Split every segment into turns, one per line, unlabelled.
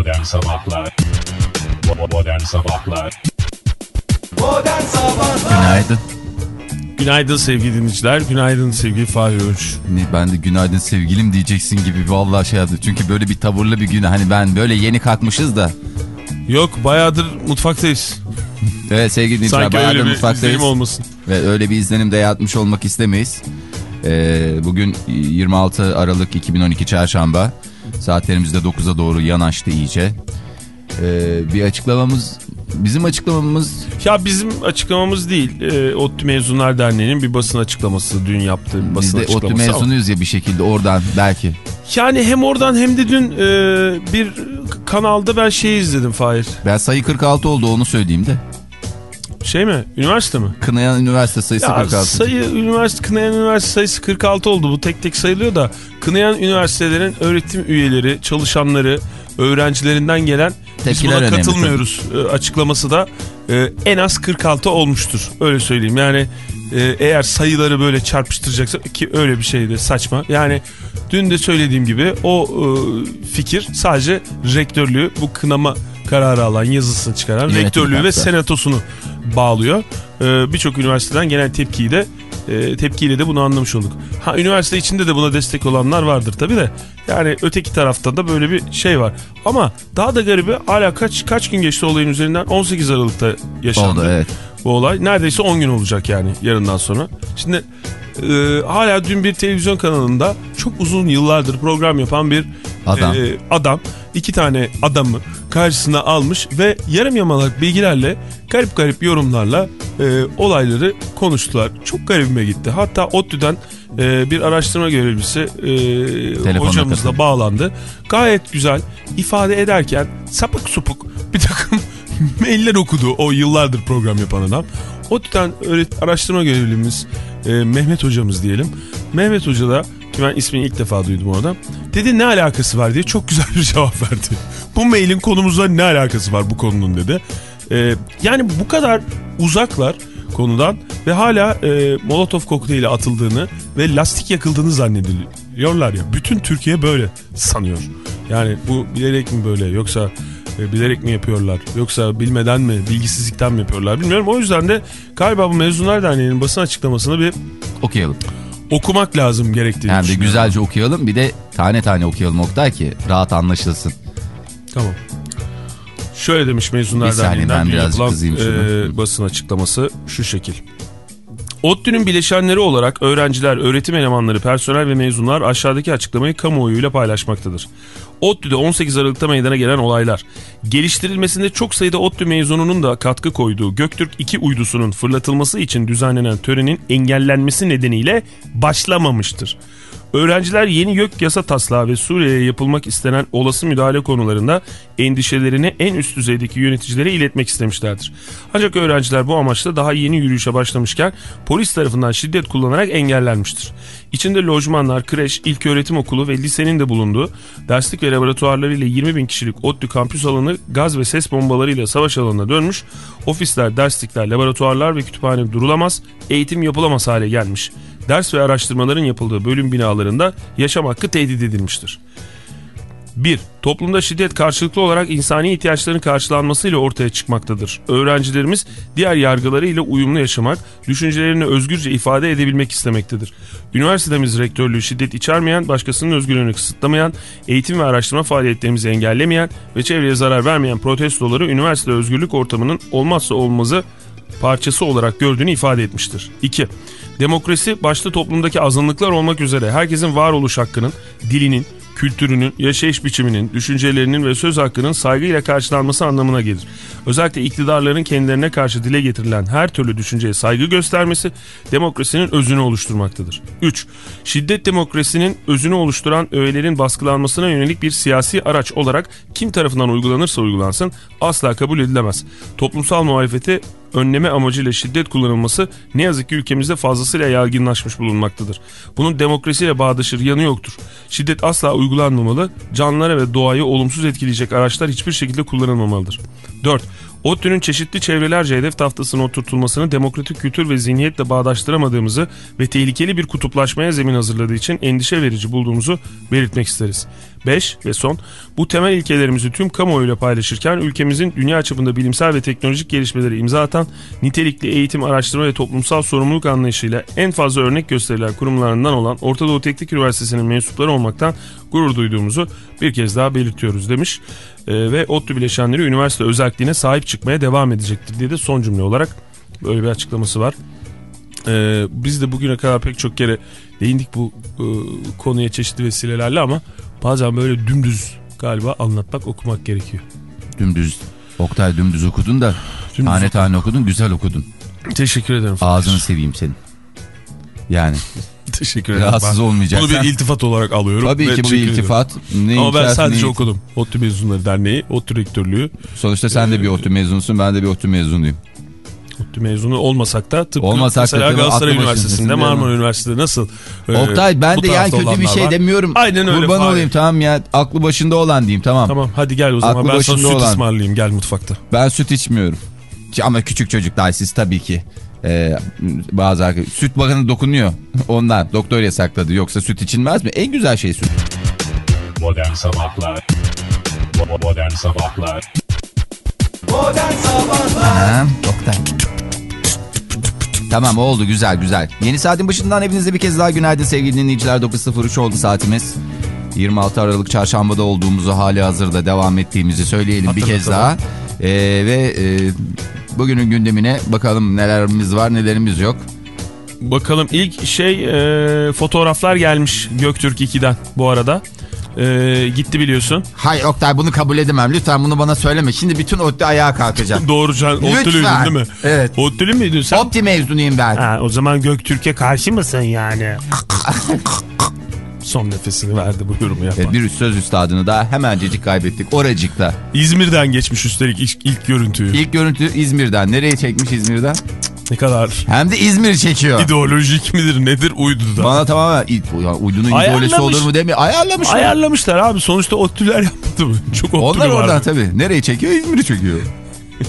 Modern Sabahlar Modern Sabahlar
Modern Sabahlar
Günaydın.
Günaydın sevgili dinleyiciler. Günaydın sevgili Fahir Öğünç.
Ne, ben de günaydın sevgilim diyeceksin gibi vallahi şey yaptım. Çünkü böyle bir tavırlı bir gün hani ben böyle yeni kalkmışız da.
Yok bayağıdır mutfaktayız.
Evet sevgili dinleyiciler
Sanki
bayağıdır
öyle bir
mutfaktayız.
izlenim olmasın.
Ve öyle bir izlenim de yaratmış olmak istemeyiz. Ee, bugün 26 Aralık 2012 Çarşamba. Saatlerimiz de 9'a doğru yanaştı iyice. Ee, bir açıklamamız, bizim açıklamamız
Ya bizim açıklamamız değil. E, ODTÜ Mezunlar Derneği'nin bir basın açıklaması. Dün yaptığı
biz
basın
de ODTÜ
ama-
mezunuyuz ya bir şekilde oradan belki.
Yani hem oradan hem de dün e, bir kanalda ben şeyi izledim Fahir.
Ben sayı 46 oldu onu söyleyeyim de.
Şey mi? Üniversite mi?
Kınayan üniversite sayısı
Ya
46.
sayı üniversite kınayan üniversite sayısı 46 oldu. Bu tek tek sayılıyor da kınayan üniversitelerin öğretim üyeleri, çalışanları, öğrencilerinden gelen biz
Tepkiler
buna
önemli
katılmıyoruz e, açıklaması da e, en az 46 olmuştur. Öyle söyleyeyim. Yani e, eğer sayıları böyle çarpıştıracaksa ki öyle bir şey de saçma. Yani dün de söylediğim gibi o e, fikir sadece rektörlüğü bu kınama kararı alan yazısını çıkaran
Yönetim
rektörlüğü ve senatosunu bağlıyor. Ee, Birçok üniversiteden gelen tepkiyi de e, tepkiyle de bunu anlamış olduk. Ha üniversite içinde de buna destek olanlar vardır tabi de. Yani öteki tarafta da böyle bir şey var. Ama daha da garibi hala kaç kaç gün geçti olayın üzerinden 18 Aralık'ta yaşandı.
Oldu evet.
Bu olay neredeyse 10 gün olacak yani yarından sonra. Şimdi e, hala dün bir televizyon kanalında çok uzun yıllardır program yapan bir
Adam.
e, adam iki tane adamı karşısına almış ve yarım yamalak bilgilerle garip garip yorumlarla e, olayları konuştular. Çok garibime gitti. Hatta ODTÜ'den e, bir araştırma görevlisi e,
Telefonla
hocamızla
katıldı.
bağlandı. Gayet güzel ifade ederken sapık supuk bir takım mailler okudu o yıllardır program yapan adam. ODTÜ'den öğret araştırma görevlimiz e, Mehmet hocamız diyelim. Mehmet hoca da ki ben ismini ilk defa duydum orada. Dedi ne alakası var diye çok güzel bir cevap verdi. Bu mailin konumuzla ne alakası var bu konunun dedi. E, yani bu kadar uzaklar konudan ve hala e, Molotov kokteyli atıldığını ve lastik yakıldığını zannediyorlar ya. Bütün Türkiye böyle sanıyor. Yani bu bilerek mi böyle yoksa e, bilerek mi yapıyorlar yoksa bilmeden mi bilgisizlikten mi yapıyorlar bilmiyorum. O yüzden de galiba bu Mezunlar Derneği'nin basın açıklamasını bir
Okuyalım.
okumak lazım gerektiğini düşünüyorum.
güzelce okuyalım bir de tane tane okuyalım Oktay ki rahat anlaşılsın.
Tamam. Şöyle demiş Mezunlar
Bir
Derneği'nden
birazcık
yapılan, e, basın açıklaması şu şekil. ODTÜ'nün bileşenleri olarak öğrenciler, öğretim elemanları, personel ve mezunlar aşağıdaki açıklamayı kamuoyuyla paylaşmaktadır. ODTÜ'de 18 Aralık'ta meydana gelen olaylar. Geliştirilmesinde çok sayıda ODTÜ mezununun da katkı koyduğu Göktürk 2 uydusunun fırlatılması için düzenlenen törenin engellenmesi nedeniyle başlamamıştır. Öğrenciler yeni YÖK yasa taslağı ve Suriye'ye yapılmak istenen olası müdahale konularında endişelerini en üst düzeydeki yöneticilere iletmek istemişlerdir. Ancak öğrenciler bu amaçla daha yeni yürüyüşe başlamışken polis tarafından şiddet kullanarak engellenmiştir. İçinde lojmanlar, kreş, ilköğretim okulu ve lisenin de bulunduğu derslik ve laboratuvarlarıyla 20 bin kişilik ODTÜ kampüs alanı gaz ve ses bombalarıyla savaş alanına dönmüş, ofisler, derslikler, laboratuvarlar ve kütüphane durulamaz, eğitim yapılamaz hale gelmiş ders ve araştırmaların yapıldığı bölüm binalarında yaşam hakkı tehdit edilmiştir. 1. Toplumda şiddet karşılıklı olarak insani ihtiyaçların karşılanmasıyla ortaya çıkmaktadır. Öğrencilerimiz diğer yargıları ile uyumlu yaşamak, düşüncelerini özgürce ifade edebilmek istemektedir. Üniversitemiz rektörlüğü şiddet içermeyen, başkasının özgürlüğünü kısıtlamayan, eğitim ve araştırma faaliyetlerimizi engellemeyen ve çevreye zarar vermeyen protestoları üniversite özgürlük ortamının olmazsa olmazı parçası olarak gördüğünü ifade etmiştir. 2. Demokrasi başta toplumdaki azınlıklar olmak üzere herkesin varoluş hakkının, dilinin, kültürünün, yaşayış biçiminin, düşüncelerinin ve söz hakkının saygıyla karşılanması anlamına gelir. Özellikle iktidarların kendilerine karşı dile getirilen her türlü düşünceye saygı göstermesi demokrasinin özünü oluşturmaktadır. 3. Şiddet demokrasinin özünü oluşturan öğelerin baskılanmasına yönelik bir siyasi araç olarak kim tarafından uygulanırsa uygulansın asla kabul edilemez. Toplumsal muhalefeti önleme amacıyla şiddet kullanılması ne yazık ki ülkemizde fazlasıyla yaygınlaşmış bulunmaktadır. Bunun demokrasiyle bağdaşır yanı yoktur. Şiddet asla uygulanmamalı, canlılara ve doğayı olumsuz etkileyecek araçlar hiçbir şekilde kullanılmamalıdır. 4. ODTÜ'nün çeşitli çevrelerce hedef tahtasına oturtulmasını demokratik kültür ve zihniyetle bağdaştıramadığımızı ve tehlikeli bir kutuplaşmaya zemin hazırladığı için endişe verici bulduğumuzu belirtmek isteriz. 5 ve son bu temel ilkelerimizi tüm kamuoyuyla paylaşırken ülkemizin dünya çapında bilimsel ve teknolojik gelişmeleri imza atan nitelikli eğitim, araştırma ve toplumsal sorumluluk anlayışıyla en fazla örnek gösterilen kurumlarından olan Orta Doğu Teknik Üniversitesi'nin mensupları olmaktan gurur duyduğumuzu bir kez daha belirtiyoruz demiş. Ee, ve ODTÜ bileşenleri üniversite özelliğine sahip çıkmaya devam edecektir diye de son cümle olarak böyle bir açıklaması var. Ee, biz de bugüne kadar pek çok kere değindik bu e, konuya çeşitli vesilelerle ama bazen böyle dümdüz galiba anlatmak okumak gerekiyor.
Dümdüz. Oktay dümdüz okudun da
Dümdüz
tane tane okudun güzel okudun.
Teşekkür ederim.
Ağzını seveyim senin. Yani
Teşekkür ederim.
rahatsız
Ben
olmayacaksan.
Bunu bir iltifat olarak alıyorum.
Tabii ki bu bir iltifat. Ne
Ama ben sadece
ne-
okudum. ODTÜ Mezunları Derneği, ODTÜ Rektörlüğü.
Sonuçta sen de bir ODTÜ mezunusun ben de bir ODTÜ mezunuyum.
ODTÜ mezunu olmasak da tıpkı
Olmasak da
mesela
tabii
Galatasaray Üniversitesi'nde, Marmara? Üniversitesi'de nasıl? e,
Oktay ben de yani kötü bir şey
var.
demiyorum.
Aynen öyle.
Kurban
Fahir.
olayım tamam ya aklı başında olan diyeyim tamam.
Tamam hadi gel o zaman
Aklı
ben sana süt
olan.
ısmarlayayım gel mutfakta.
Ben süt içmiyorum. Ama küçük çocuklar siz tabii ki. Ee, bazı arka- süt bakını dokunuyor. Ondan doktor yasakladı. Yoksa süt içilmez mi? En güzel şey süt.
Modern Sabahlar Modern Sabahlar
Modern Sabahlar
Ha, Oktay. Tamam oldu güzel güzel. Yeni saatin başından hepinize bir kez daha günaydın sevgili dinleyiciler. 9.03 oldu saatimiz. 26 Aralık çarşambada olduğumuzu hali hazırda devam ettiğimizi söyleyelim bir kez daha. Ee, ve e, bugünün gündemine bakalım nelerimiz var nelerimiz yok.
Bakalım ilk şey e, fotoğraflar gelmiş Göktürk 2'den bu arada. E, gitti biliyorsun.
Hayır Oktay bunu kabul edemem. Lütfen bunu bana söyleme. Şimdi bütün ODTÜ ayağa kalkacak.
Doğru can. Ottülüydün
Lütfen.
değil mi?
Evet.
Ottülü müydün sen?
Opti mezunuyum ben.
Ha, o zaman Göktürk'e karşı mısın yani? Son nefesini verdi bu yorumu yapan.
Evet, bir söz üstadını da hemencecik kaybettik. Oracıkta.
İzmir'den geçmiş üstelik ilk, ilk görüntüyü.
İlk görüntü İzmir'den. Nereye çekmiş İzmir'den?
Ne kadar
Hem de İzmir çekiyor.
ideolojik midir nedir uydu da.
Bana tamamen ya uydunun idolesi olur mu demiyor. Ayarlamış. mı?
Ayarlamışlar abi sonuçta Ottüler yapmadı mı? Çok Ottülü
Onlar oradan tabii. Nereye çekiyor? İzmir'i çekiyor.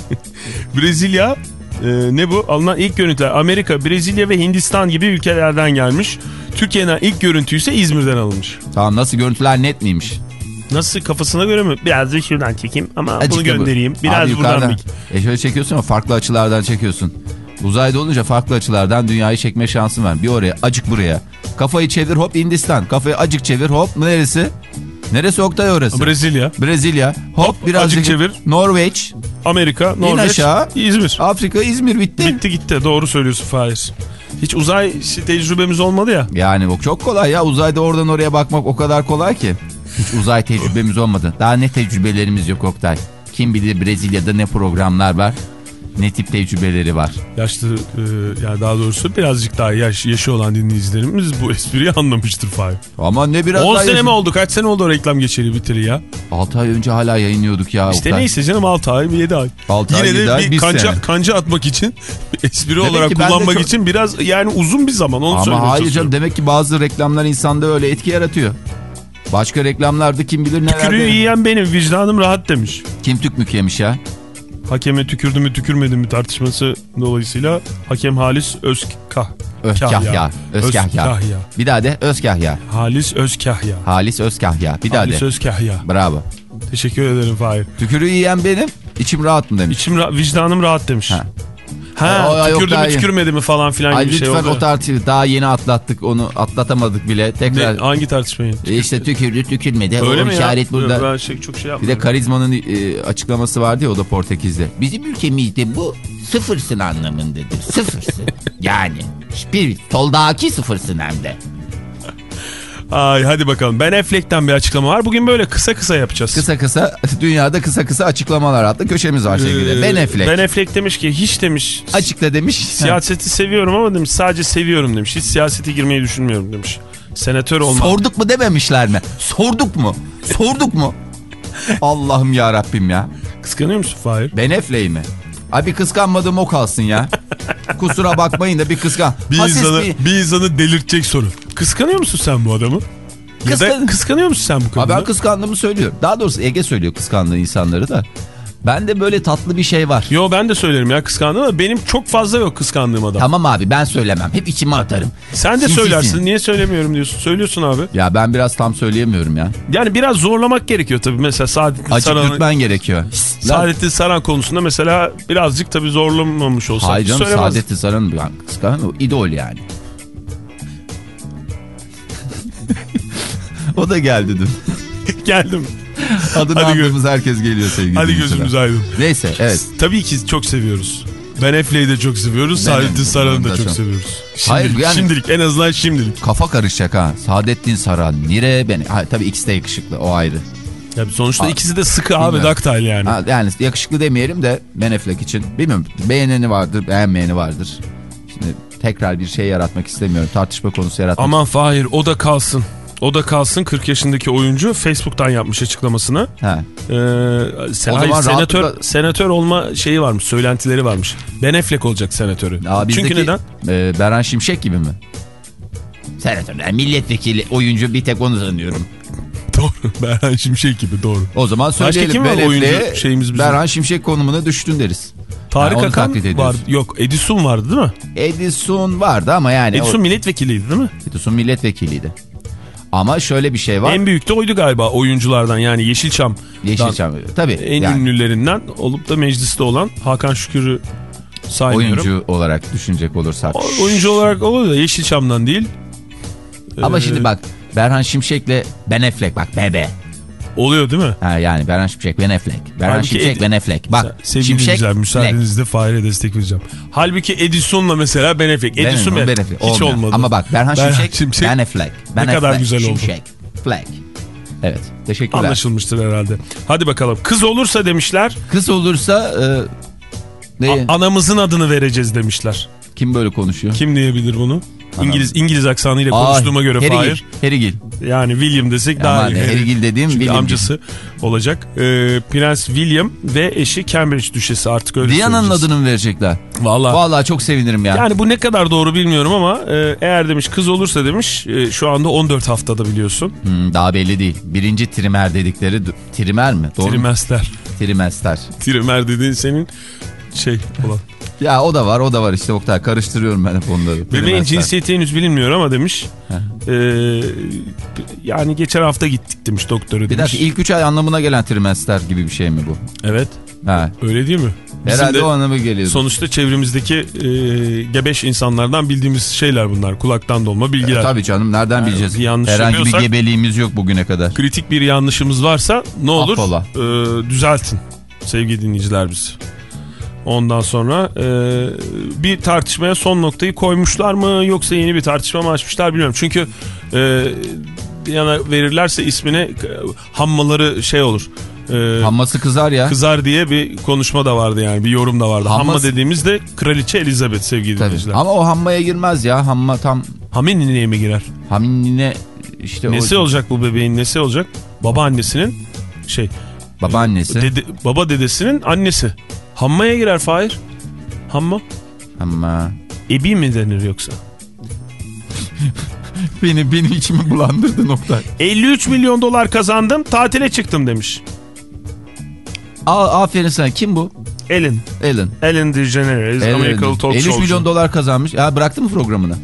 Brezilya e, ne bu? Alınan ilk görüntüler Amerika, Brezilya ve Hindistan gibi ülkelerden gelmiş. Türkiye'den ilk görüntü ise İzmir'den alınmış.
Tamam nasıl görüntüler net miymiş?
Nasıl kafasına göre mi? Biraz da şuradan çekeyim ama
Azıcık
bunu göndereyim. Biraz
Abi
buradan bir...
E şöyle çekiyorsun ama farklı açılardan çekiyorsun. Uzayda olunca farklı açılardan dünyayı çekme şansın var. Bir oraya, acık buraya. Kafayı çevir hop Hindistan. Kafayı acık çevir hop neresi? Neresi Oktay orası?
Brezilya,
Brezilya. Hop,
Hop,
birazcık
acık çevir.
Norveç.
Amerika, Norveç,
aşağı.
İzmir.
Afrika, İzmir bitti.
Bitti gitti. Doğru söylüyorsun Fahir. Hiç uzay tecrübemiz olmadı ya.
Yani o çok kolay ya. Uzayda oradan oraya bakmak o kadar kolay ki. Hiç uzay tecrübemiz olmadı. Daha ne tecrübelerimiz yok Oktay. Kim bilir Brezilya'da ne programlar var. Ne tip tecrübeleri var.
Yaşlı e, yani daha doğrusu birazcık daha yaş, yaşı olan dinleyicilerimiz bu espriyi anlamıştır Fahir.
Ama ne biraz
10
daha
sene
yaşın-
mi oldu? Kaç sene oldu o reklam geçeli biteli ya?
6 ay önce hala yayınlıyorduk ya.
İşte
Oktay.
neyse canım 6 ay 7 ay.
Altı
Yine
ay, yedi
de
ay,
bir kanca,
sene.
kanca atmak için espri
Demek
olarak kullanmak
çok-
için biraz yani uzun bir zaman onu
Ama hayır canım demek ki bazı reklamlar insanda öyle etki yaratıyor. Başka reklamlarda kim bilir
Tükürüğü
nelerde.
yiyen benim vicdanım rahat demiş.
Kim tükmük yemiş ya?
Hakeme tükürdü mü tükürmedi mi tartışması dolayısıyla hakem Halis Özkah.
Özkahya. Özkahya.
Özkahya.
Bir daha de Özkahya.
Halis Özkahya.
Halis Özkahya. Bir daha
Halis
de.
Özkahya.
Bravo.
Teşekkür ederim Fahir.
Tükürüğü yiyen benim. içim rahat mı demiş.
İçim ra- vicdanım rahat demiş.
Ha.
Ha,
yok
tükürdü mü tükürmedi mi falan filan
Ay
gibi şey
lütfen o tartışmayı daha yeni atlattık onu atlatamadık bile.
Ne,
Tekrar
hangi tartışmayı?
E işte tükürdü tükürmedi.
Öyle
o
mi
işaret
ya?
burada.
Ben şey, çok şey
Bir
yapmadım.
de Karizma'nın e, açıklaması vardı ya o da Portekiz'de. Bizim ülkemizde bu sıfırsın anlamındadır. Sıfırsın. yani bir soldaki sıfırsın hem de.
Ay hadi bakalım. Ben Affleck'ten bir açıklama var. Bugün böyle kısa kısa yapacağız.
Kısa kısa dünyada kısa kısa açıklamalar adlı köşemiz var sevgili.
Ee,
ben Affleck.
Ben Affleck demiş ki hiç demiş
Açıkla demiş.
siyaseti seviyorum ama demiş sadece seviyorum demiş. Hiç siyasete girmeyi düşünmüyorum demiş. Senatör olmak.
Sorduk mu dememişler mi? Sorduk mu? Sorduk mu? Allah'ım ya Rabbim ya.
Kıskanıyor musun Fahir?
Ben Affleck'i mi? Abi kıskanmadığım o kalsın ya. Kusura bakmayın da bir kıskan.
Bir
Hasis
insanı,
bir-
bir insanı delirtecek soru. Kıskanıyor musun sen bu adamı? Ya da
Kıskan-
kıskanıyor musun sen bu
Ha
kadını?
ben kıskandığımı söylüyorum. Daha doğrusu Ege söylüyor kıskandığı insanları da. Ben de böyle tatlı bir şey var.
Yo ben de söylerim ya kıskandığım ama benim çok fazla yok kıskandığım adam.
Tamam abi ben söylemem. Hep içime atarım.
Sen de
Sinsisin.
söylersin. Niye söylemiyorum diyorsun. Söylüyorsun abi.
Ya ben biraz tam söyleyemiyorum ya.
Yani biraz zorlamak gerekiyor tabii. Mesela Saadettin
Açık
Saran'ın
yutman gerekiyor.
Saadettin Saran konusunda mesela birazcık tabii zorlamamış olsak.
Hayır canım. Saadettin Saran'ın ben kıskanmıyorum. idol yani. O da geldi dün.
Geldim.
Adını
Hadi
andığımız herkes geliyor sevgili
Hadi gözümüz aydın.
Neyse evet.
Tabii ki çok seviyoruz. Ben Efle'yi de çok seviyoruz. Saadettin
de-
Saran'ı da çok
çok.
seviyoruz.
Hayır,
Şimdilik,
yani-
şimdilik en azından şimdilik.
Kafa karışacak ha. Saadettin Saran, Nire ben. Ha, tabii ikisi de yakışıklı o ayrı.
Ya sonuçta
Aa,
ikisi de sıkı abi
bilmiyorum.
daktayl yani.
Ha, yani yakışıklı demeyelim de Ben Affleck için. Bilmiyorum beğeneni vardır beğenmeyeni vardır. Şimdi tekrar bir şey yaratmak istemiyorum. Tartışma konusu yaratmak
Aman Fahir o da kalsın. O da kalsın 40 yaşındaki oyuncu Facebook'tan yapmış açıklamasını.
Ha.
Ee, sen, hayır, senatör,
rahatlıkla-
senatör olma şeyi varmış, söylentileri varmış. Ben Affleck olacak senatörü.
Aa,
Çünkü neden?
E, Beren Şimşek gibi mi? Senatör, milletvekili, oyuncu bir tek onu sanıyorum.
Doğru. Berhan Şimşek gibi doğru.
O zaman söyleyelim.
kim var
Ben
oyuncu
Affleck'e
şeyimiz bizim?
Berhan Şimşek konumuna düştün deriz.
Tarık
onu
Akan var. Yok Edison vardı değil mi?
Edison vardı ama yani.
Edison
o,
milletvekiliydi değil mi?
Edison milletvekiliydi. Ama şöyle bir şey var.
En büyük de oydu galiba oyunculardan yani Yeşilçam.
Yeşilçam. Tabii.
En
yani
ünlülerinden olup da mecliste olan Hakan Şükür'ü saymıyorum.
oyuncu olarak düşünecek olursak.
O- Oyuncu olarak olur da Yeşilçam'dan değil.
Ama
Ee,
şimdi bak Berhan Şimşek'le Ben Affleck bak bebe.
Oluyor değil mi?
Ha yani Berhan Şimşek Ben Affleck. Berhan
Halbuki
Şimşek
Ed-
Ben Affleck. Bak
Sevgili
Şimşek Fleck.
müsaadenizle Fahir'e destek vereceğim. Halbuki Edison'la mesela Ben Affleck. Edison
Ben
Ben,
Affleck.
hiç olmadı.
Ama bak Berhan Şimşek, Ben Affleck. Ben
Ne kadar
Affleck,
güzel oldu.
Şimşek. Fleck. Evet teşekkürler.
Anlaşılmıştır herhalde. Hadi bakalım. Kız olursa demişler
Kız olursa e, ne?
anamızın adını vereceğiz demişler.
kim böyle konuşuyor?
Kim diyebilir bunu? İngiliz İngiliz aksanıyla
Aa,
konuştuğuma göre
Herigil,
Fahir.
Herigil.
Yani William desek daha
Aman
iyi.
Herigil dediğim
Çünkü
William.
amcası olacak. Ee, Prens William ve eşi Cambridge düşesi artık öyle
Diana'nın adını mı verecekler?
Vallahi.
Vallahi çok sevinirim ya.
Yani bu ne kadar doğru bilmiyorum ama e, eğer demiş kız olursa demiş e, şu anda 14 haftada biliyorsun.
Hmm, daha belli değil. Birinci trimer dedikleri trimer mi? Doğru mu?
Trimester.
Trimester.
Trimer dediğin senin şey olan.
Ya o da var o da var işte Oktay karıştırıyorum ben hep onları.
Bebeğin cinsiyeti henüz bilinmiyor ama demiş. E, yani geçen hafta gittik demiş doktora
Bir
demiş.
dakika ilk 3 ay anlamına gelen trimester gibi bir şey mi bu?
Evet
Ha.
öyle değil mi? Bizim
Herhalde
de
o anlamı geliyor.
sonuçta çevremizdeki e, gebeş insanlardan bildiğimiz şeyler bunlar. Kulaktan dolma bilgiler.
E, Tabii canım nereden
Yani
bileceğiz?
bir yanlış
Herhangi bir gebeliğimiz yok bugüne kadar.
kritik bir yanlışımız varsa ne olur
Affola.
e, düzeltin sevgili dinleyiciler bizi. Ondan sonra e, bir tartışmaya son noktayı koymuşlar mı yoksa yeni bir tartışma mı açmışlar bilmiyorum. Çünkü e, yana verirlerse ismine hammaları şey olur. E,
Hamması kızar ya.
Kızar diye bir konuşma da vardı yani bir yorum da vardı. Hamma
Hammas-
dediğimizde kraliçe Elizabeth sevgili
Tabii.
dinleyiciler.
Ama o hammaya girmez ya. Hamma tam
Haminli'ye mi girer?
hamine işte
Nesi
o
olacak bu bebeğin nesi olacak? Babaannesinin şey
babaannesi.
Dede, baba dedesinin annesi. Hammaya girer Fahir. Hamma.
Hamma.
Ebi mi denir yoksa?
Beni benim içimi bulandırdı nokta.
53 milyon dolar kazandım tatile çıktım demiş.
Aa, aferin sana. Kim bu?
Ellen.
Ellen.
Ellen DeGeneres.
Ellen.
Amerikalı talk
53
showcu.
milyon dolar kazanmış. Ya bıraktı mı programını?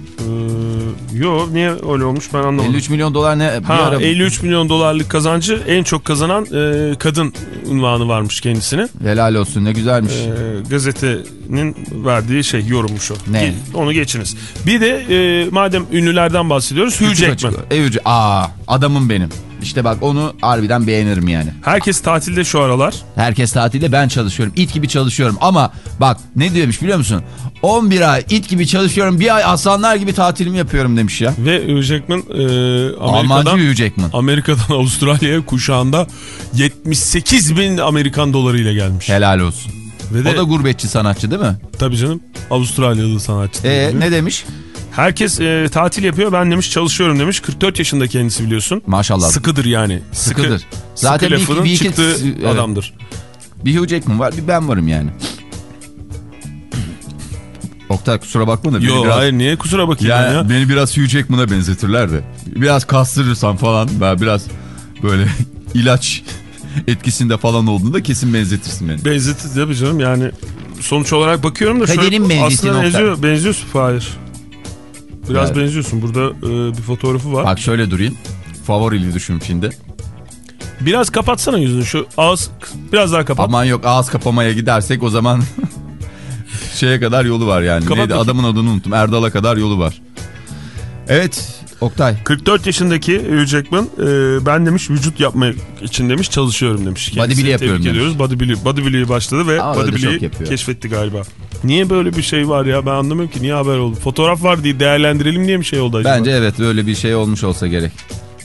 Yo niye öyle olmuş ben anlamadım.
53 milyon dolar ne? Bir
Ha
ara-
53 milyon dolarlık kazancı en çok kazanan e, kadın unvanı varmış kendisine.
Helal olsun ne güzelmiş.
E, gazetenin verdiği şey yorummuş o.
Ne?
Onu geçiniz. Bir de e, madem ünlülerden bahsediyoruz Hugh Jackman.
Jack- Aa adamım benim. İşte bak onu harbiden beğenirim yani.
Herkes tatilde şu aralar.
Herkes tatilde ben çalışıyorum. it gibi çalışıyorum ama bak ne diyormuş biliyor musun? 11 ay it gibi çalışıyorum bir ay aslanlar gibi tatilimi yapıyorum demiş ya.
Ve Hugh Jackman e, Amerika'dan,
Jackman.
Amerika'dan Avustralya'ya kuşağında 78 bin Amerikan dolarıyla gelmiş.
Helal olsun.
Ve de
O da gurbetçi sanatçı değil mi?
tabii canım Avustralyalı sanatçı.
Ee, ne demiş?
Herkes e, tatil yapıyor ben demiş çalışıyorum demiş. 44 yaşında kendisi biliyorsun.
Maşallah.
Sıkıdır yani. Sıkı,
Sıkıdır. Zaten
sıkı
bir bir iki-
çıktığı
evet.
adamdır.
Bir Hugh Jackman var bir ben varım yani. Oktay kusura bakma da beni
Yo
biraz...
hayır niye kusura bakayım
Yani
ya.
beni biraz Hugh Jackman'a benzetirler de. Biraz kastırırsan falan ben biraz böyle ilaç etkisinde falan olduğunda kesin benzetirsin beni.
Benzetti tabii canım yani sonuç olarak bakıyorum da
Kaderin benzeti
aslında benziyor, benziyorsun Fahir. Biraz
Evet.
benziyorsun. Burada e, bir fotoğrafı var.
Bak şöyle durayım. Favorili düşün şimdi.
Biraz kapatsana yüzünü şu ağız biraz daha kapat.
Aman yok ağız kapamaya gidersek o zaman şeye kadar yolu var yani.
Kapat
Neydi
bakayım.
adamın adını unuttum. Erdal'a kadar yolu var. Evet Oktay.
44 yaşındaki Hugh Jackman e, ben demiş vücut yapmak için demiş çalışıyorum demiş. Kendisini
Bodybuilding yapıyorum demiş.
ediyoruz. Bodybuilding, bodybuilding'e başladı ve
yapıyor.
keşfetti galiba. Niye böyle bir şey var ya ben anlamıyorum ki niye haber oldu. Fotoğraf var diye değerlendirelim diye mi şey oldu acaba?
Bence evet böyle bir şey olmuş olsa gerek.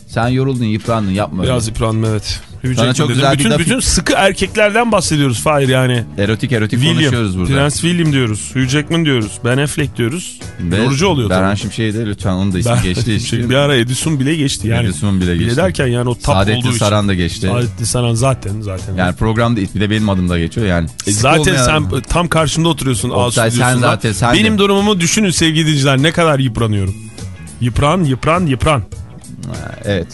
Sen yoruldun yıprandın yapma
Biraz
öyle.
yıprandım evet. Hugh
Sana çok
dedim.
güzel bir
bütün,
laf-
bütün sıkı erkeklerden bahsediyoruz Fahir yani.
Erotik erotik
William,
konuşuyoruz burada.
Prens William diyoruz. Hugh Jackman diyoruz. Ben Affleck diyoruz.
Ve
Yorucu oluyor
Berhan
tabii.
Şimşek'i de lütfen onun da ismi
Ben-
geçti.
Şey, bir ara Edison bile geçti yani.
Edison bile geçti.
derken yani o tap
Saadettin
olduğu için.
Saran da geçti.
Saadettin Saran zaten zaten.
Yani programda bir de benim adım da geçiyor yani.
E zaten sen tam karşımda oturuyorsun.
Oktay, sen zaten, sen
Benim
de.
durumumu düşünün sevgili dinleyiciler ne kadar yıpranıyorum. Yıpran, yıpran, yıpran.
Evet.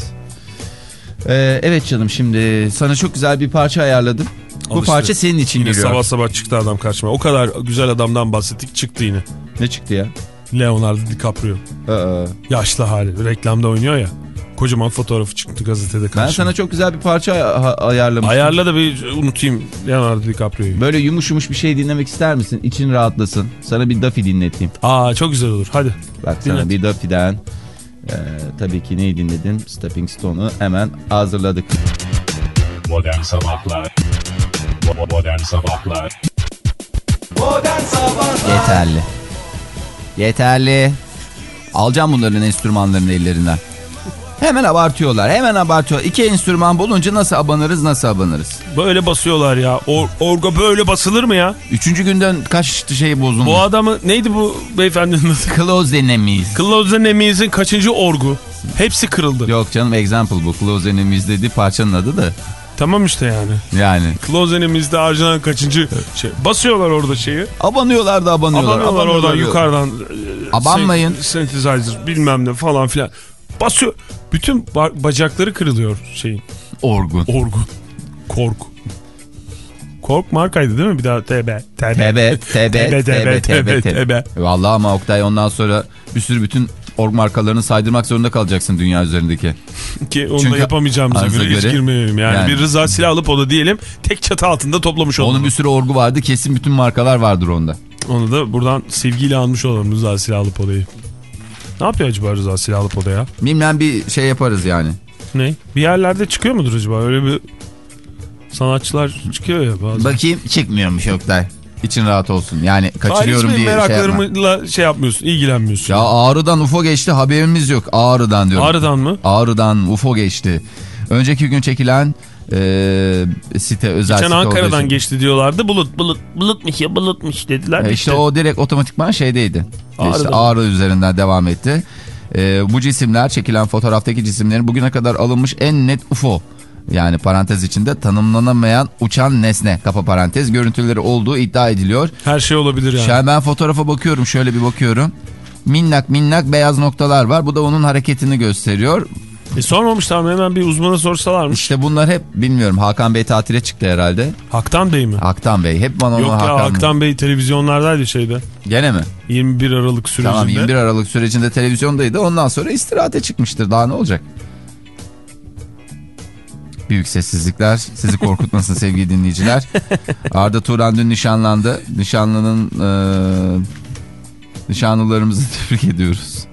Ee, evet canım şimdi sana çok güzel bir parça ayarladım. Bu parça senin için
Yine
geliyor.
sabah sabah çıktı adam karşıma. O kadar güzel adamdan bahsettik çıktı yine.
Ne çıktı ya?
Leonardo DiCaprio.
Aa,
Yaşlı hali. Reklamda oynuyor ya. Kocaman fotoğrafı çıktı gazetede
ben
karşıma.
sana çok güzel bir parça ayarlamıştım.
Ayarla da bir unutayım Leonardo DiCaprio'yu.
Böyle yumuş yumuş bir şey dinlemek ister misin? İçin rahatlasın. Sana bir Duffy dinleteyim.
Aa çok güzel olur. Hadi.
Bak sana
Dinlet.
bir Duffy'den e, tabii ki neyi dinledin? Stepping Stone'u hemen hazırladık.
Modern Sabahlar Modern Sabahlar
Modern Sabahlar
Yeterli. Yeterli. Alacağım bunların enstrümanlarını ellerinden. Hemen abartıyorlar. Hemen abartıyor. İki enstrüman bulunca nasıl abanırız nasıl abanırız?
Böyle basıyorlar ya. Or orga böyle basılır mı ya?
Üçüncü günden kaç şey bozulmuş?
Bu adamı neydi bu beyefendinin adı?
Close Enemies.
Close Enemies'in kaçıncı orgu? Hepsi kırıldı.
Yok canım example bu. Close Enemies dedi parçanın adı da.
Tamam işte yani.
Yani.
Close Enemies'de harcanan kaçıncı şey. Basıyorlar orada şeyi.
Abanıyorlar da abanıyorlar.
Abanıyorlar oradan
abanıyorlar.
yukarıdan. e,
Abanmayın.
Synthesizer bilmem ne falan filan. Basıyor. Bütün ba- bacakları kırılıyor şeyin.
Orgun.
Orgu. Kork. Kork markaydı değil mi? Bir daha TB. TB.
TB, TB, TB, TB,
TB.
Vallahi ama Oktay ondan sonra bir sürü bütün org markalarını saydırmak zorunda kalacaksın dünya üzerindeki.
Ki onu
Çünkü
da yapamayacağımıza göre hiç
göre-
girmeyelim. Yani,
Yani-
bir Rıza Silahlıp da diyelim tek çatı altında toplamış olalım.
Onun bir sürü orgu vardı kesin bütün markalar vardır onda.
Onu da buradan sevgiyle almış olalım Rıza Silahlıp odayı. Ne yapıyor acaba Rıza Silahlıp oda ya?
Bilmem bir şey yaparız yani.
Ne? Bir yerlerde çıkıyor mudur acaba? Öyle bir sanatçılar çıkıyor ya bazen.
Bakayım çıkmıyormuş Oktay. İçin rahat olsun. Yani kaçırıyorum diye
benim
şey
meraklarımla şey yapmıyorsun, ilgilenmiyorsun.
Ya Ağrı'dan UFO geçti haberimiz yok. Ağrı'dan diyorum.
Ağrı'dan mı?
Ağrı'dan UFO geçti. Önceki gün çekilen e, site özel
Geçen
site
Ankara'dan
için.
geçti diyorlardı. Bulut, bulut, bulutmuş ya bulutmuş dediler.
E,
işte.
İşte o direkt otomatikman şeydeydi.
Ağrı'da
İşte
mı?
Ağrı üzerinden devam etti. E, bu cisimler çekilen fotoğraftaki cisimlerin bugüne kadar alınmış en net UFO. Yani parantez içinde tanımlanamayan uçan nesne kapa parantez görüntüleri olduğu iddia ediliyor.
Her şey olabilir yani.
An ben fotoğrafa bakıyorum şöyle bir bakıyorum. Minnak minnak beyaz noktalar var. Bu da onun hareketini gösteriyor.
E sormamışlar mı? Hemen bir uzmana sorsalarmış.
İşte bunlar hep bilmiyorum Hakan Bey tatile çıktı herhalde.
Haktan Bey mi?
Haktan Bey hep bana
Yok ya
Hakan,
Haktan Bey televizyonlardaydı şeyde.
Gene mi?
21 Aralık sürecinde.
Tamam 21 Aralık sürecinde televizyondaydı. Ondan sonra istirahate çıkmıştır. Daha ne olacak? Büyük sessizlikler sizi korkutmasın sevgili dinleyiciler. Arda Turan dün nişanlandı. Nişanlının e, nişanlılarımızı tebrik ediyoruz.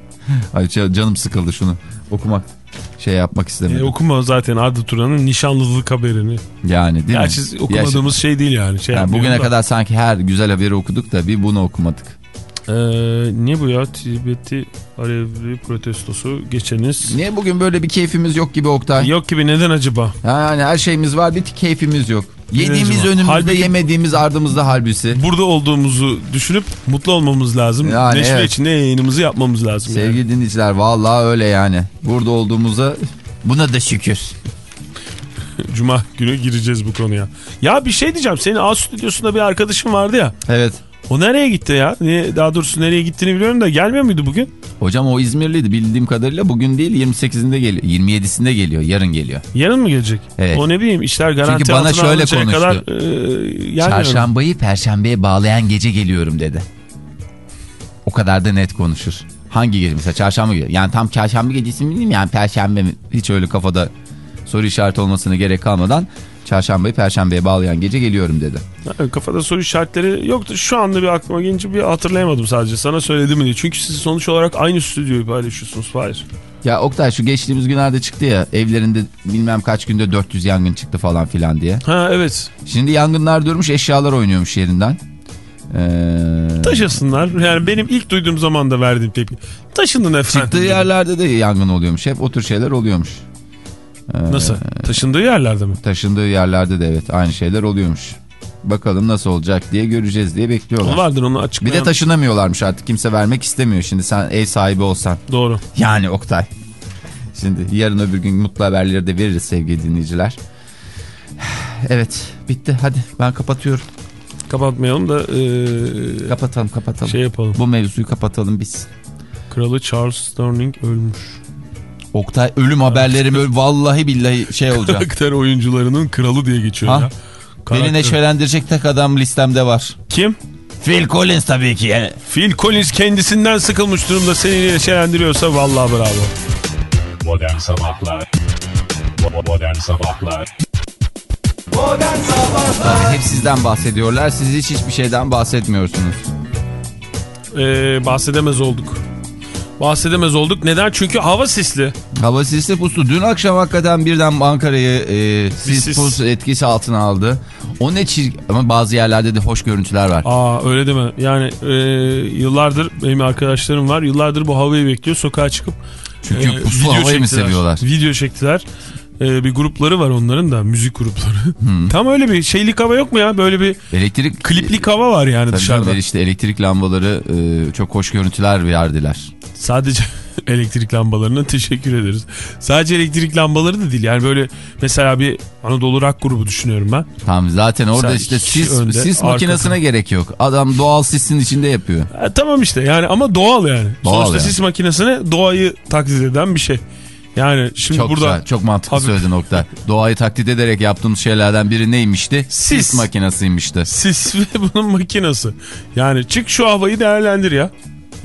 Ay can- canım sıkıldı şunu okumak şey yapmak
E,
istemedim.
okuma zaten Arda Turan'ın nişanlılık haberini.
yani değil
Gerçi
mi?
okumadığımız şey değil yani. Şey
Yani bugüne
da.
kadar sanki her güzel haberi okuduk da bir bunu okumadık.
Ee, ne bu ya? Tibet'i Alevli protestosu geçeniz.
Niye bugün böyle bir keyfimiz yok gibi Oktay?
Yok gibi neden acaba?
Yani her şeyimiz var bir keyfimiz yok. Yediğimiz
acaba?
önümüzde
Halbuki-
yemediğimiz ardımızda halbuki.
Burada olduğumuzu düşünüp mutlu olmamız lazım.
Yani
Neşve
evet.
içinde yayınımızı yapmamız lazım.
Sevgili
yani.
dinleyiciler vallahi öyle yani. Burada olduğumuza buna da şükür.
Cuma günü gireceğiz bu konuya. Ya bir şey diyeceğim. Senin A stüdyosunda bir arkadaşın vardı ya.
Evet.
O nereye gitti ya? Niye, daha doğrusu nereye gittiğini biliyorum da gelmiyor muydu bugün?
Hocam o İzmirliydi bildiğim kadarıyla bugün değil 28'inde geliyor. 27'sinde geliyor yarın geliyor.
Yarın mı gelecek?
Evet.
O ne bileyim işler garanti
Çünkü bana şöyle konuştu.
kadar e.
Çarşambayı perşembeye bağlayan gece geliyorum dedi. O kadar da net konuşur. Hangi gece mesela çarşamba geliyor. Yani tam çarşamba gecesi mi diyeyim yani perşembe mi? Hiç öyle kafada soru işareti olmasına gerek kalmadan çarşambayı perşembeye bağlayan gece geliyorum dedi.
Kafada soru işaretleri yoktu. Şu anda bir aklıma gelince bir hatırlayamadım sadece. Sana söyledim mi diye. Çünkü siz sonuç olarak aynı stüdyoyu paylaşıyorsunuz. Hayır.
Ya Oktay şu geçtiğimiz günlerde çıktı ya evlerinde bilmem kaç günde 400 yangın çıktı falan filan diye.
Ha evet.
Şimdi yangınlar durmuş eşyalar oynuyormuş yerinden. Ee,
Taşısınlar. Yani benim ilk duyduğum zaman da verdiğim tepki. Taşındın efendim.
çıktığı yerlerde de yangın oluyormuş. Hep o tür şeyler oluyormuş.
Nasıl? Taşındığı yerlerde mi?
Taşındığı yerlerde de evet aynı şeyler oluyormuş. Bakalım nasıl olacak diye göreceğiz diye bekliyorlar.
vardır onu
Bir
açıklayan.
de taşınamıyorlarmış artık kimse vermek istemiyor. Şimdi sen ev sahibi olsan.
Doğru.
Yani Oktay. Şimdi yarın öbür gün mutlu haberleri de veririz sevgili dinleyiciler. Evet bitti hadi ben kapatıyorum.
Kapatmayalım da e,
Kapatalım kapatalım.
şey yapalım.
Bu mevzuyu kapatalım biz.
Kralı Charles Sterling ölmüş.
Oktay ölüm haberleri böyle vallahi billahi şey olacak.
Karakter oyuncularının kralı diye geçiyor
Ha?
ya.
Beni neşelendirecek tek adam listemde var.
Kim?
Phil Collins tabii ki. Yani.
Phil Collins kendisinden sıkılmış durumda seni neşelendiriyorsa vallahi bravo.
Modern Sabahlar Modern Sabahlar
Modern Sabahlar
hep sizden bahsediyorlar. Siz hiç hiçbir şeyden bahsetmiyorsunuz.
Ee, bahsedemez olduk. Bahsedemez olduk. Neden? Çünkü hava sisli.
Hava sisli puslu. Dün akşam hakikaten birden Ankara'yı e, sis,
sis.
pus etkisi altına aldı. O ne çirkin ama bazı yerlerde de hoş görüntüler var.
Aa öyle deme. Yani e, yıllardır benim arkadaşlarım var. Yıllardır bu havayı bekliyor. Sokağa çıkıp
Çünkü
e,
puslu havayı mı
çektiler.
seviyorlar?
Video çektiler. E, bir grupları var onların da müzik grupları. Tam öyle bir şeylik hava yok mu ya? Böyle bir
Elektrik
kliplik hava var yani
Tabii
dışarıda.
canım, işte elektrik lambaları e, çok hoş görüntüler verdiler.
Sadece elektrik lambalarına teşekkür ederiz. Sadece elektrik lambaları da değil. Yani böyle mesela bir Anadolu rock grubu düşünüyorum ben.
Tamam zaten orada
Sen
işte sis,
önde,
sis makinesine
taraf.
gerek yok. Adam doğal sisin içinde yapıyor.
Ha, tamam işte yani ama doğal yani.
Doğal
Sonuçta
yani.
sis makinesine doğayı taklit eden bir şey. Yani şimdi
Çok
burada
güzel, çok mantıklı
Tabii.
söyledin Oktay. Doğayı taklit ederek yaptığımız şeylerden biri neymişti?
Sis.
makinesiymişti.
sis ve bunun makinesi. Yani çık şu havayı değerlendir ya.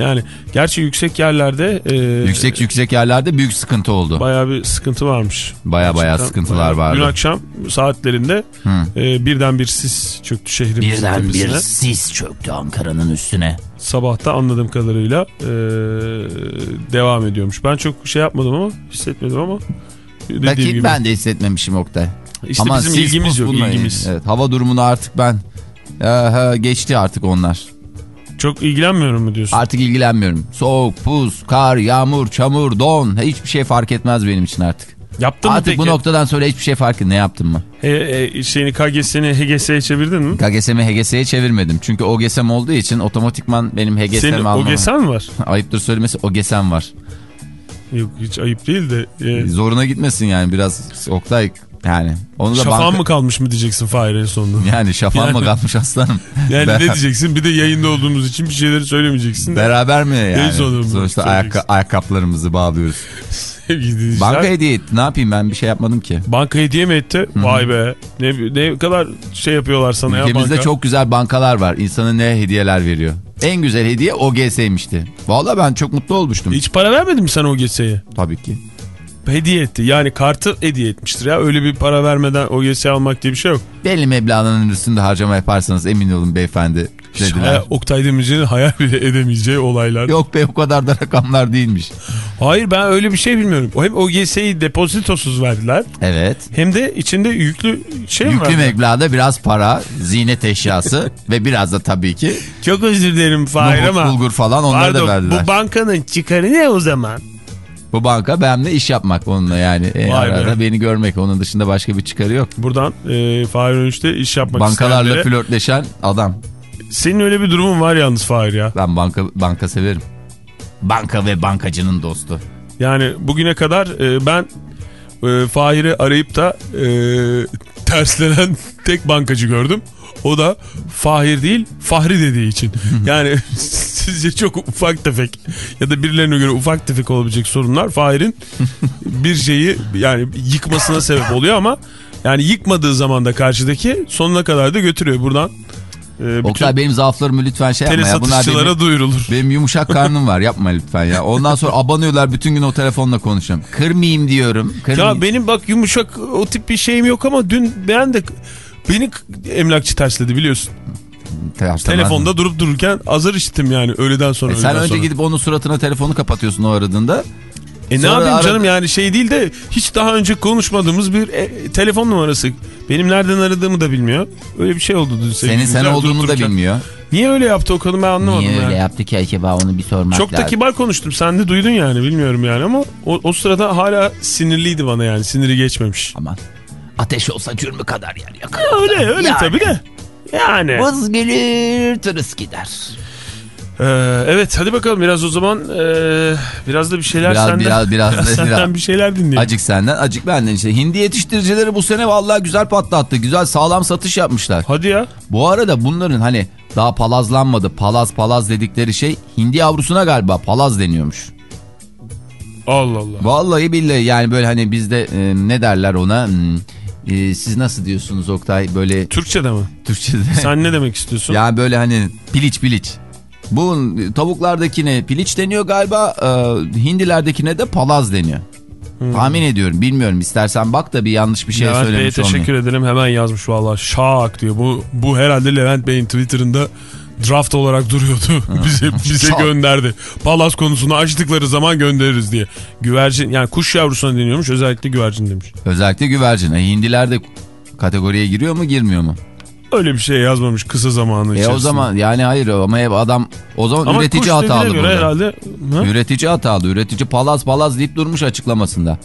Yani gerçi yüksek yerlerde e,
Yüksek yüksek yerlerde büyük sıkıntı oldu.
bayağı bir sıkıntı varmış.
Baya baya sıkıntılar
bayağı.
vardı.
Dün akşam saatlerinde
Hı.
e, birden bir sis çöktü şehrimizin
Birden bir
tepesine.
sis çöktü Ankara'nın üstüne.
Sabahta anladığım kadarıyla e, devam ediyormuş. Ben çok şey yapmadım ama hissetmedim ama
Belki
gibi.
ben de hissetmemişim Oktay.
İşte
Ama
bizim ilgimiz yok
bununla
ilgimiz.
Evet, hava durumunu artık ben Aha, geçti artık onlar.
Çok ilgilenmiyorum mu diyorsun?
Artık ilgilenmiyorum. Soğuk, pus, kar, yağmur, çamur, don hiçbir şey fark etmez benim için artık.
Yaptın mı
Artık
peki?
bu noktadan sonra hiçbir şey fark etmez. Ne yaptın mı?
E, e, şeyini KGS'ni HGS'ye çevirdin mi?
KGS'mi HGS'ye çevirmedim. Çünkü OGS'm olduğu için otomatikman benim HGS'mi
Senin
almam.
OGS'en var.
Ayıptır söylemesi OGS'm var.
Yok hiç ayıp değil de. E,
Zoruna gitmesin yani biraz Oktay yani. Onu da
şafağın
banka...
mı kalmış mı diyeceksin Fahir en sonunda.
Yani şafan mı
Yani-
kalmış aslanım?
Yani
Ben-
ne diyeceksin? Bir de yayında olduğumuz için bir şeyleri söylemeyeceksin.
Beraber mi yani?
Sonunda
Sonuçta ayak, ayakkabılarımızı bağlıyoruz.
Sevgili.
Banka hediye etti. Ne yapayım ben bir şey yapmadım ki.
Banka hediye mi etti? Vay be. Ne, ne kadar şey yapıyorlar sana ya
Ülkemizde
banka.
çok güzel bankalar var. İnsana ne hediyeler veriyor. En güzel hediye OGS'ymişti. Valla ben çok mutlu olmuştum.
Hiç para vermedin mi sen OGS'ye?
Tabii ki.
Hediye etti. Yani kartı hediye etmiştir ya. Öyle bir para vermeden OGS almak diye bir şey yok.
Belli meblağının üstünde harcama yaparsanız emin olun beyefendi dediler.
Hay- Oktay Demirci'nin hayal bile edemeyeceği olaylar.
Yok be o kadar da rakamlar değilmiş.
Hayır ben öyle bir şey bilmiyorum. Hem OGS'yi depozitosuz verdiler.
Evet.
Hem de içinde yüklü şey mi
Yüklü meblağda biraz para, ziynet eşyası ve biraz da tabii ki
Çok özür dilerim Fahir ama.
bulgur falan onları da
Pardon
verdiler.
bu bankanın çıkarı ne o zaman?
Bu banka benimle iş yapmak onunla yani. E,
Vay be.
arada beni görmek. Onun dışında başka bir çıkarı yok.
Buradan e, Fahir Önç'te iş yapmak
Bankalarla
isteyenlere-
flörtleşen adam.
Senin öyle bir durumun var yalnız Fahir ya.
Ben banka banka severim. Banka ve bankacının dostu.
Yani bugüne kadar e, ben e, Fahir'i arayıp da e, terslenen tek bankacı gördüm. O da Fahir değil Fahri dediği için. Yani sizce çok ufak tefek ya da birilerine göre ufak tefek olabilecek sorunlar Fahir'in bir şeyi yani yıkmasına sebep oluyor ama yani yıkmadığı zaman da karşıdaki sonuna kadar da götürüyor buradan. E,
Oktay benim zaaflarımı lütfen şey yapma ya. Bunlar benim,
duyurulur.
benim yumuşak karnım var yapma lütfen ya. Ondan sonra abanıyorlar bütün gün o telefonla konuşuyorum. Kırmayayım diyorum. Kırmayayım.
Ya benim bak yumuşak o tip bir şeyim yok ama dün ben de beni emlakçı tersledi biliyorsun.
Ters-
Telefonda durup dururken azar işittim yani öğleden sonra.
E sen
öğleden
önce
sonra.
gidip onun suratına telefonu kapatıyorsun o aradığında.
E ne yapayım
ara-
canım yani şey değil de hiç daha önce konuşmadığımız bir e, telefon numarası. Benim nereden aradığımı da bilmiyor. Öyle bir şey oldu dün
Senin sen olduğunu da bilmiyor.
Niye öyle yaptı o kadın ben anlamadım
Niye öyle
yani.
yaptı ki acaba onu bir sormak
Çok da
lazım.
kibar konuştum. Sen de duydun yani bilmiyorum yani ama o, o sırada hala sinirliydi bana yani. Siniri geçmemiş.
Aman ateş olsa cürmü kadar yer yakar.
Öyle öyle
Yani.
tabii de. Yani.
Vız gelir tırıs gider.
Ee, evet hadi bakalım biraz o zaman ee, biraz da bir şeyler
Biraz,
senden.
biraz, biraz da-
senden
biraz.
bir şeyler dinleyelim.
Acık senden acık benden işte. Hindi yetiştiricileri bu sene vallahi güzel patlattı. Güzel sağlam satış yapmışlar.
Hadi ya.
Bu arada bunların hani daha palazlanmadı. Palaz palaz dedikleri şey hindi yavrusuna galiba palaz deniyormuş.
Allah Allah.
Vallahi billahi yani böyle hani bizde e, ne derler ona? Hmm, e, siz nasıl diyorsunuz Oktay? Böyle
Türkçe'de mi?
Türkçe'de.
Sen ne demek istiyorsun?
yani böyle hani piliç piliç. Bu tavuklardakine piliç deniyor galiba. e, hindilerdekine de palaz deniyor. Tahmin ediyorum bilmiyorum istersen bak da bir yanlış bir şey
Levent Bey'e
söylemiş
teşekkür
olmayayım.
ederim. Hemen yazmış valla. Şak diyor. Bu bu herhalde Levent Bey'in Twitter'ında draft olarak duruyordu. bize bize gönderdi. Palas konusunu açtıkları zaman göndeririz diye. Güvercin yani kuş yavrusuna deniyormuş. Özellikle güvercin demiş.
Özellikle güvercin. E, hindiler de kategoriye giriyor mu girmiyor mu?
Öyle bir şey yazmamış kısa zamanı
E
içerisinde.
o zaman yani hayır ama hep adam o zaman
Ama
üretici hatalı burada.
herhalde. Ha?
Üretici hatalı. Üretici palaz palaz deyip durmuş açıklamasında.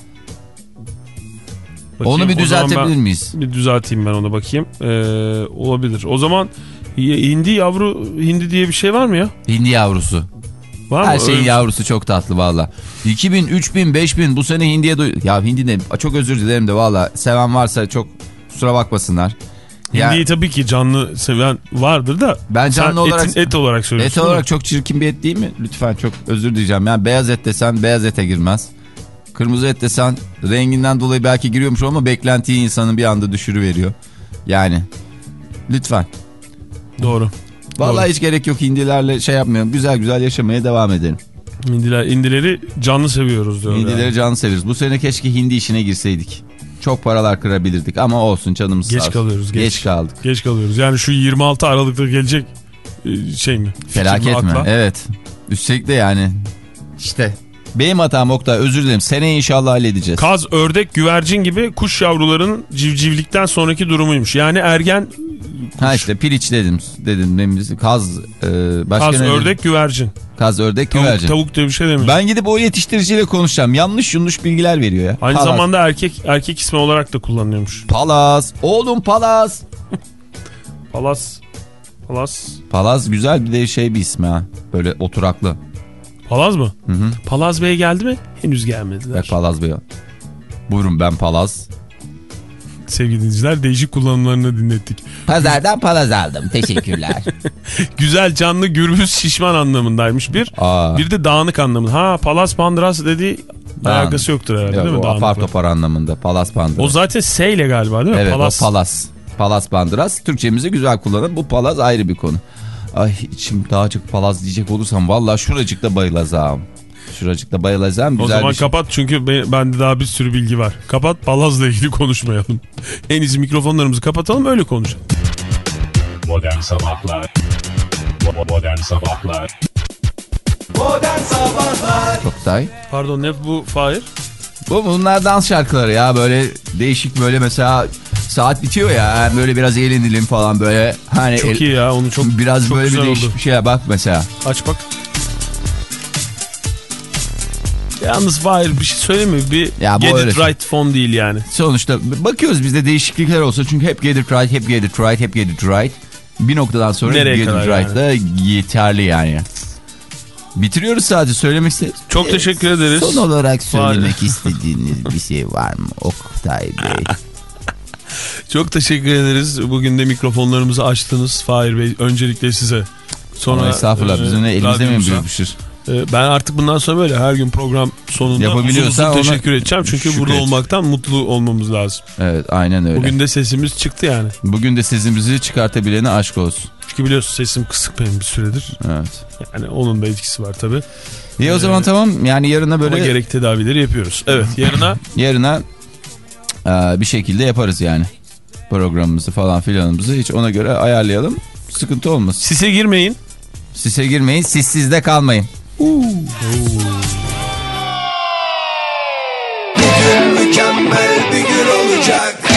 Bakayım,
Onu bir düzeltebilir
ben-
miyiz?
Bir düzelteyim ben ona bakayım. Ee, olabilir. O zaman hindi yavru hindi diye bir şey var mı ya?
Hindi yavrusu.
Var mı?
Her şeyin
Öyle-
yavrusu çok tatlı valla. 2000, 3000, 5000 bu sene hindiye... Ya hindi ne? Çok özür dilerim de valla. Seven varsa çok kusura bakmasınlar. Ya,
Hindiyi tabii ki canlı seven vardır da.
Ben canlı olarak-
etin- et olarak
et
söylüyorsun. mi?
olarak çok çirkin bir et değil mi? Lütfen çok özür diyeceğim. Yani beyaz et desen beyaz ete girmez. Kırmızı et desen renginden dolayı belki giriyormuş ama beklentiyi insanın bir anda düşürüveriyor. Yani lütfen.
Doğru.
Vallahi
Doğru.
hiç gerek yok hindilerle şey yapmayalım. Güzel güzel yaşamaya devam edelim.
Hindiler, hindileri canlı seviyoruz diyor.
Hindileri
yani.
canı severiz. Bu sene keşke hindi işine girseydik. Çok paralar kırabilirdik ama olsun canımız
Geç
sağ olsun.
kalıyoruz, geç.
Geç kaldık.
Geç kalıyoruz. Yani şu 26 Aralık'ta gelecek e, şey mi?
Felaket mi? Evet. Üstelik de yani işte benim hatam Oktay özür dilerim. Seneye inşallah halledeceğiz.
Kaz, ördek, güvercin gibi kuş yavrularının civcivlikten sonraki durumuymuş. Yani ergen
Ha işte piliç dedim. Dedim dedim. Kaz, e, başka
kaz,
ne dedim?
ördek, güvercin.
Kaz, ördek,
Tavuk,
güvercin.
tavuk diye bir şey demiş.
Ben gidip o yetiştiriciyle konuşacağım. Yanlış yanlış bilgiler veriyor ya.
Aynı
Palas.
zamanda erkek erkek ismi olarak da kullanılıyormuş.
Palas. Oğlum Palas.
Palas. Palas.
Palas güzel bir de şey bir ismi ha. Böyle oturaklı.
Palaz mı?
Hı hı.
Palaz Bey geldi mi? Henüz gelmediler.
Bak Palaz Bey. Buyurun ben Palas.
Sevgili dinleyiciler değişik kullanımlarını dinlettik.
Pazardan palaz aldım. Teşekkürler.
Güzel, canlı, gürbüz, şişman anlamındaymış bir.
Aa.
Bir de dağınık anlamında. Ha Palas Pandras dediği
Dağınık.
alakası yoktur herhalde
Yok,
değil mi?
o apar topar anlamında. Palas Pandras.
O zaten S ile galiba değil mi?
Evet
Palas.
o Palas. Palas Bandras. Türkçemizi güzel kullanın. Bu Palas ayrı bir konu. Ay içim daha çok Palas diyecek olursam vallahi şuracıkta bayılacağım. Şuracıkta bayılacağım.
O
Güzel
zaman
bir şey.
kapat çünkü be- bende daha bir sürü bilgi var. Kapat Palaz'la ilgili konuşmayalım. en iyisi mikrofonlarımızı kapatalım öyle konuşalım.
Modern Sabahlar Modern Sabahlar
Modern Sabahlar
Oktay.
Pardon ne bu Fahir?
Bu bunlar dans şarkıları ya böyle değişik böyle mesela saat bitiyor ya böyle biraz eğlenelim falan böyle hani
Çok
el-
iyi ya onu çok
biraz
çok
böyle bir değişik
oldu.
bir şeye bak mesela.
Aç bak. Yalnız Fahir bir şey söyleyeyim mi? Bir
Ya
get it
şey.
right fon değil yani.
Sonuçta bakıyoruz bizde değişiklikler olsa çünkü hep get it right, hep get it right, hep get it right. Bir noktadan sonra
Nereye
get it right da yeterli yani. Bitiriyoruz sadece söylemek istedim.
Çok teşekkür ederiz.
Son olarak söylemek istediğiniz bir şey var mı Oktay Bey?
Çok teşekkür ederiz. Bugün de mikrofonlarımızı açtınız Fahir Bey. Öncelikle size. Sonra
Ama estağfurullah
e,
bizim de elimizde mi
radyomuza.
Büyümüştür?
E, Ben artık bundan sonra böyle her gün program sonunda uzun uzun
ona
teşekkür edeceğim. Çünkü
şükret.
burada olmaktan mutlu olmamız lazım.
Evet aynen öyle. Bugün,
Bugün de sesimiz çıktı yani.
de sesimizi çıkartabilene aşk olsun.
Çünkü biliyorsun sesim kısık benim bir süredir.
Evet.
Yani onun da etkisi var tabii.
İyi o zaman tamam yani yarına
Ama
böyle
gerek tedavileri yapıyoruz. Evet yarına
yarına e, bir şekilde yaparız yani. Programımızı falan filanımızı hiç ona göre ayarlayalım. Sıkıntı olmasın.
sise girmeyin.
Sise girmeyin siz sizde kalmayın.
Mükemmel bir gün olacak